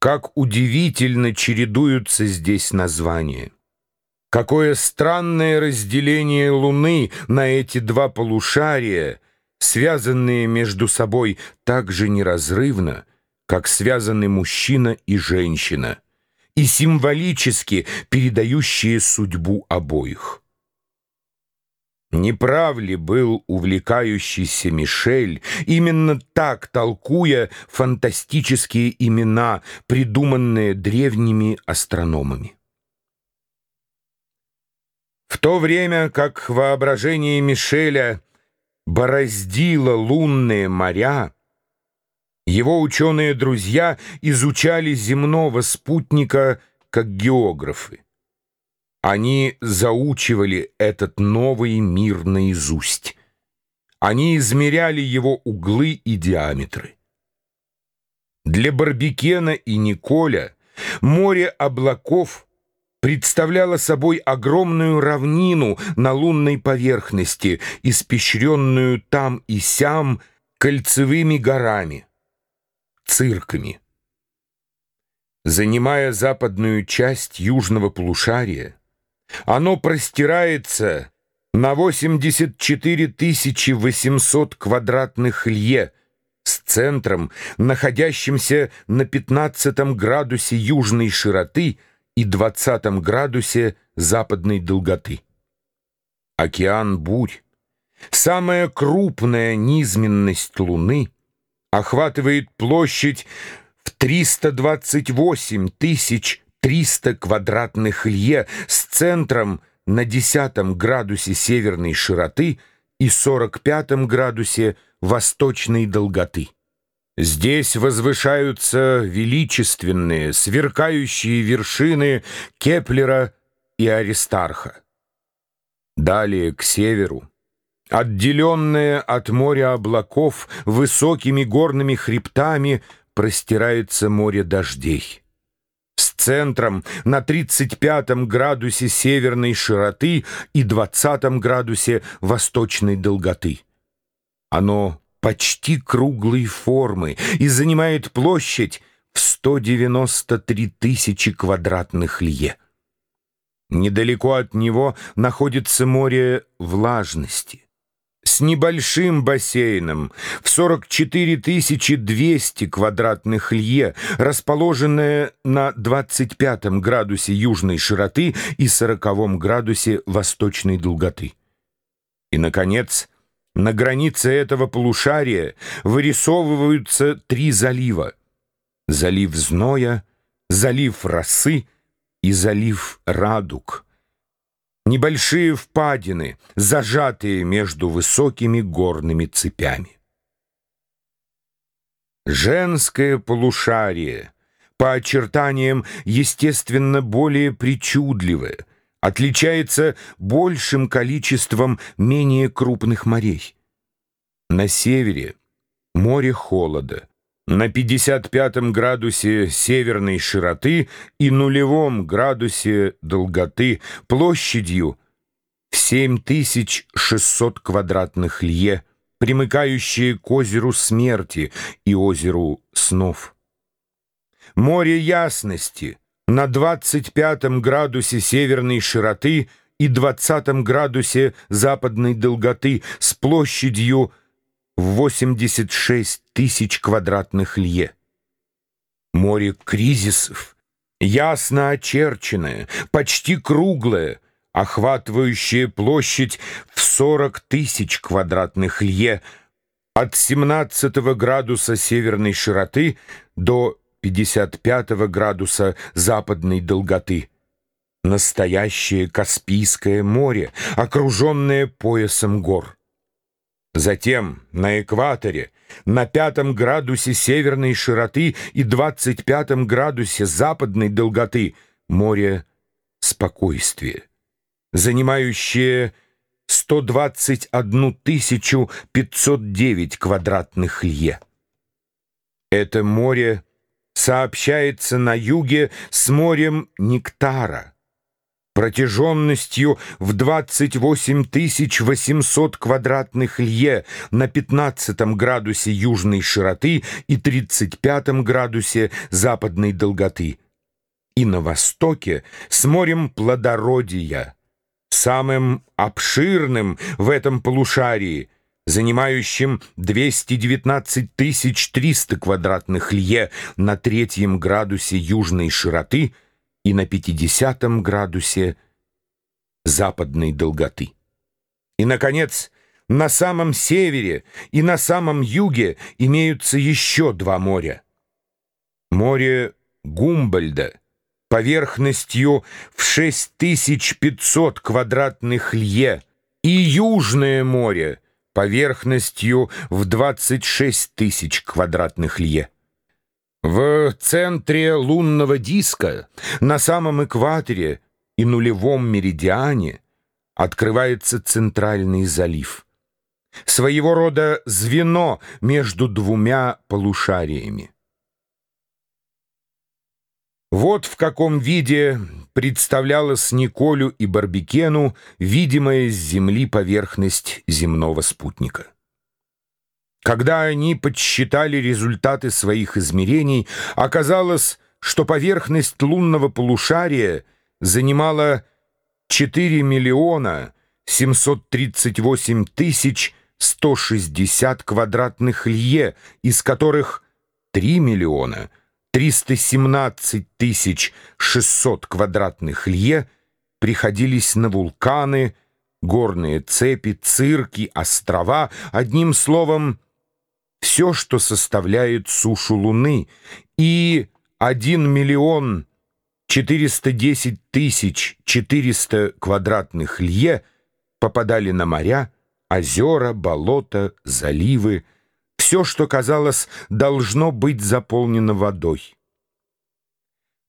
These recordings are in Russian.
Как удивительно чередуются здесь названия. Какое странное разделение Луны на эти два полушария, связанные между собой так же неразрывно, как связаны мужчина и женщина, и символически передающие судьбу обоих. Не прав ли был увлекающийся Мишель, именно так толкуя фантастические имена, придуманные древними астрономами? В то время как воображение Мишеля бороздило лунные моря, его ученые-друзья изучали земного спутника как географы. Они заучивали этот новый мир наизусть. Они измеряли его углы и диаметры. Для Барбикена и Николя море облаков представляло собой огромную равнину на лунной поверхности, испещренную там и сям кольцевыми горами, цирками. Занимая западную часть южного полушария, оно простирается на 84 800 квадратных лье с центром, находящимся на 15 градусе южной широты и 20 градусе западной долготы. Океан бурь, самая крупная низменность Луны, охватывает площадь в 328 тысяч 300 квадратных лье с центром на 10 градусе северной широты и 45 градусе восточной долготы. Здесь возвышаются величественные, сверкающие вершины Кеплера и Аристарха. Далее к северу, отделенное от моря облаков высокими горными хребтами, простирается море дождей центром на 35 градусе северной широты и 20 градусе восточной долготы. Оно почти круглой формы и занимает площадь в 193 тысячи квадратных лье. Недалеко от него находится море влажности с небольшим бассейном в 44 200 квадратных лье, расположенное на 25 градусе южной широты и 40 градусе восточной долготы. И, наконец, на границе этого полушария вырисовываются три залива. Залив Зноя, залив Росы и залив Радуг — небольшие впадины, зажатые между высокими горными цепями. Женское полушарие, по очертаниям, естественно, более причудливое, отличается большим количеством менее крупных морей. На севере море холода, на 55 градусе северной широты и нулевом градусе долготы площадью в 7600 квадратных лье, примыкающие к озеру Смерти и озеру Снов. Море ясности на 25 градусе северной широты и 20 градусе западной долготы с площадью в 86 тысяч квадратных лье. Море кризисов, ясно очерченное, почти круглое, охватывающее площадь в 40 тысяч квадратных лье от 17 градуса северной широты до 55 градуса западной долготы. Настоящее Каспийское море, окруженное поясом гор. Затем на экваторе, на пятом градусе северной широты и двадцать пятом градусе западной долготы море спокойствия, занимающее 121 509 квадратных лье. Это море сообщается на юге с морем Нектара, протяженностью в 28 800 квадратных лье на 15 градусе южной широты и 35 градусе западной долготы, и на востоке с морем плодородия, самым обширным в этом полушарии, занимающим 219 300 квадратных лье на третьем градусе южной широты – и на 50 градусе западной долготы. И, наконец, на самом севере и на самом юге имеются еще два моря. Море Гумбольда поверхностью в 6500 квадратных лье и Южное море поверхностью в 26 тысяч квадратных лье. В центре лунного диска, на самом экваторе и нулевом меридиане, открывается центральный залив. Своего рода звено между двумя полушариями. Вот в каком виде представлялась Николю и Барбикену видимая с Земли поверхность земного спутника. Когда они подсчитали результаты своих измерений, оказалось, что поверхность лунного полушария занимала 4 миллиона 738 тысяч 160 квадратных лье, из которых 3 миллиона 317 тысяч 600 квадратных лье приходились на вулканы, горные цепи, цирки, острова, одним словом, все, что составляет сушу Луны, и 1 миллион 410 тысяч 400 квадратных лье попадали на моря, озера, болота, заливы, все, что, казалось, должно быть заполнено водой.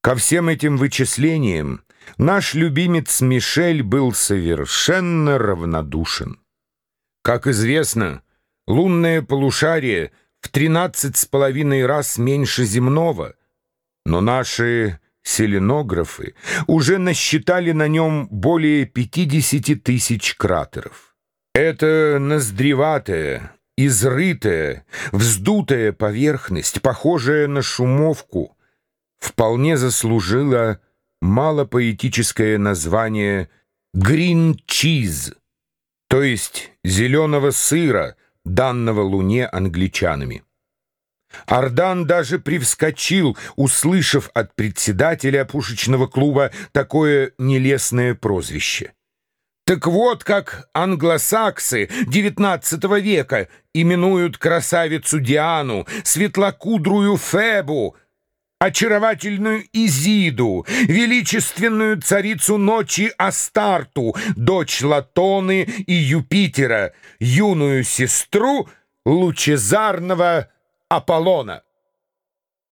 Ко всем этим вычислениям наш любимец Мишель был совершенно равнодушен. Как известно, Лунное полушарие в тринадцать с половиной раз меньше земного, но наши селенографы уже насчитали на нем более 50 тысяч кратеров. Это ноздреватая, изрытая, вздутая поверхность, похожая на шумовку, вполне заслужила малопоэтическое название «грин чиз», то есть зеленого сыра, данного Луне англичанами. Ардан даже привскочил, услышав от председателя пушечного клуба такое нелестное прозвище. Так вот, как англосаксы XIX века именуют красавицу Диану, светлокудрую Фебу, очаровательную Изиду, величественную царицу ночи Астарту, дочь Латоны и Юпитера, юную сестру лучезарного Аполлона.